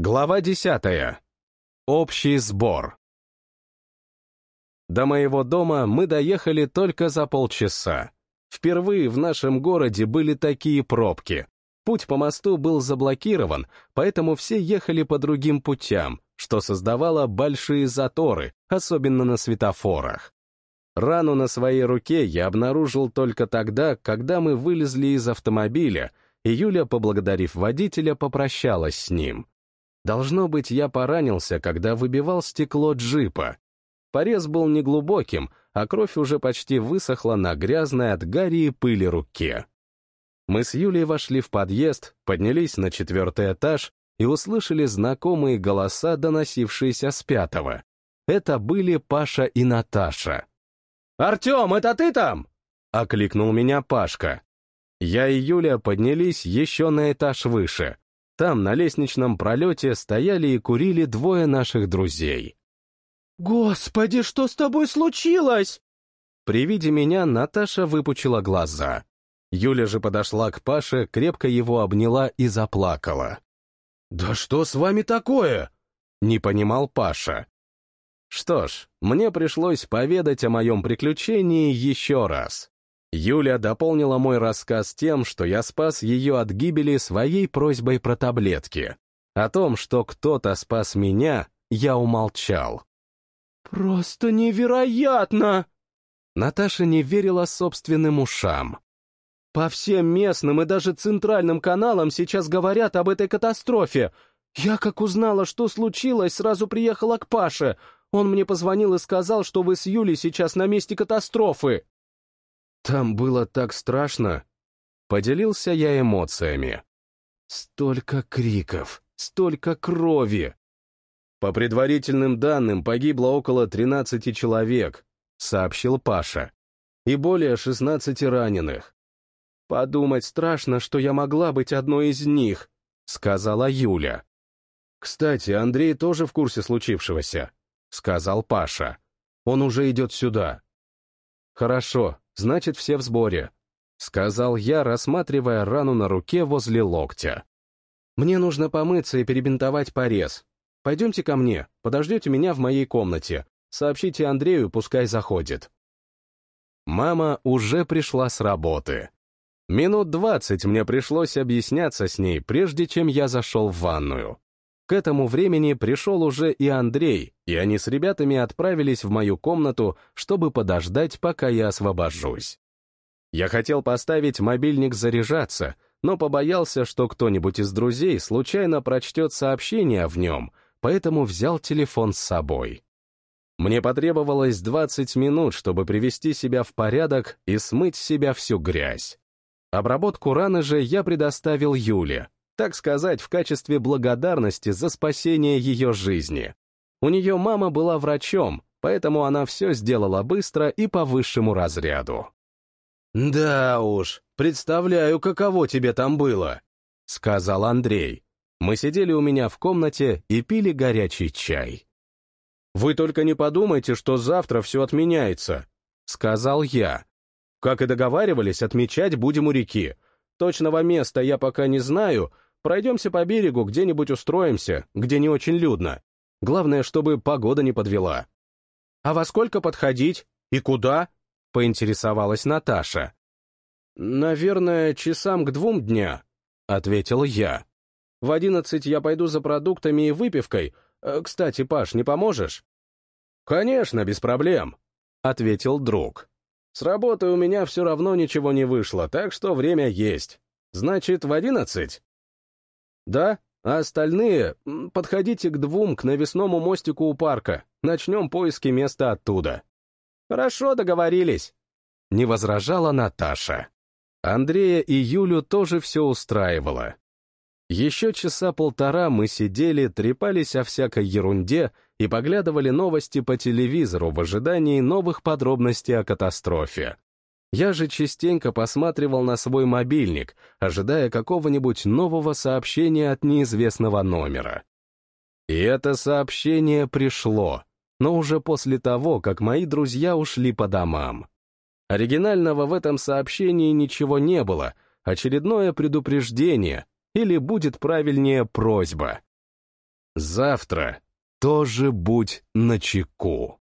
Глава десятая. Общий сбор. До моего дома мы доехали только за полчаса. Впервые в нашем городе были такие пробки. Путь по мосту был заблокирован, поэтому все ехали по другим путям, что создавало большие заторы, особенно на светофорах. Рану на своей руке я обнаружил только тогда, когда мы вылезли из автомобиля, и Юля, поблагодарив водителя, попрощалась с ним. Должно быть, я поранился, когда выбивал стекло джипа. Порез был неглубоким, а кровь уже почти высохла на грязной от гари и пыли руке. Мы с Юлей вошли в подъезд, поднялись на четвертый этаж и услышали знакомые голоса, доносившиеся с пятого. Это были Паша и Наташа. «Артем, это ты там?» — окликнул меня Пашка. Я и Юля поднялись еще на этаж выше. Там, на лестничном пролете, стояли и курили двое наших друзей. «Господи, что с тобой случилось?» При виде меня Наташа выпучила глаза. Юля же подошла к Паше, крепко его обняла и заплакала. «Да что с вами такое?» — не понимал Паша. Что ж, мне пришлось поведать о моем приключении еще раз. Юля дополнила мой рассказ тем, что я спас ее от гибели своей просьбой про таблетки. О том, что кто-то спас меня, я умолчал. «Просто невероятно!» Наташа не верила собственным ушам. «По всем местным и даже центральным каналам сейчас говорят об этой катастрофе. Я, как узнала, что случилось, сразу приехала к Паше. Он мне позвонил и сказал, что вы с Юлей сейчас на месте катастрофы». Там было так страшно. Поделился я эмоциями. Столько криков, столько крови. По предварительным данным, погибло около 13 человек, сообщил Паша. И более 16 раненых. Подумать страшно, что я могла быть одной из них, сказала Юля. Кстати, Андрей тоже в курсе случившегося, сказал Паша. Он уже идет сюда. Хорошо, значит, все в сборе», — сказал я, рассматривая рану на руке возле локтя. «Мне нужно помыться и перебинтовать порез. Пойдемте ко мне, подождете меня в моей комнате. Сообщите Андрею, пускай заходит». Мама уже пришла с работы. Минут двадцать мне пришлось объясняться с ней, прежде чем я зашел в ванную. К этому времени пришел уже и Андрей, и они с ребятами отправились в мою комнату, чтобы подождать, пока я освобожусь. Я хотел поставить мобильник заряжаться, но побоялся, что кто-нибудь из друзей случайно прочтет сообщение в нем, поэтому взял телефон с собой. Мне потребовалось 20 минут, чтобы привести себя в порядок и смыть с себя всю грязь. Обработку раны же я предоставил Юле, так сказать, в качестве благодарности за спасение ее жизни. У нее мама была врачом, поэтому она все сделала быстро и по высшему разряду. «Да уж, представляю, каково тебе там было», — сказал Андрей. Мы сидели у меня в комнате и пили горячий чай. «Вы только не подумайте, что завтра все отменяется», — сказал я. «Как и договаривались, отмечать будем у реки. Точного места я пока не знаю, Пройдемся по берегу, где-нибудь устроимся, где не очень людно. Главное, чтобы погода не подвела. А во сколько подходить? И куда? Поинтересовалась Наташа. Наверное, часам к двум дня, ответил я. В одиннадцать я пойду за продуктами и выпивкой. Э, кстати, Паш, не поможешь? Конечно, без проблем, ответил друг. С работы у меня все равно ничего не вышло, так что время есть. Значит, в одиннадцать? Да, а остальные подходите к двум, к навесному мостику у парка. Начнем поиски места оттуда. Хорошо, договорились. Не возражала Наташа. Андрея и Юлю тоже все устраивало. Еще часа полтора мы сидели, трепались о всякой ерунде и поглядывали новости по телевизору в ожидании новых подробностей о катастрофе. Я же частенько посматривал на свой мобильник, ожидая какого-нибудь нового сообщения от неизвестного номера. И это сообщение пришло, но уже после того, как мои друзья ушли по домам. Оригинального в этом сообщении ничего не было, очередное предупреждение, или будет правильнее просьба. Завтра тоже будь начеку.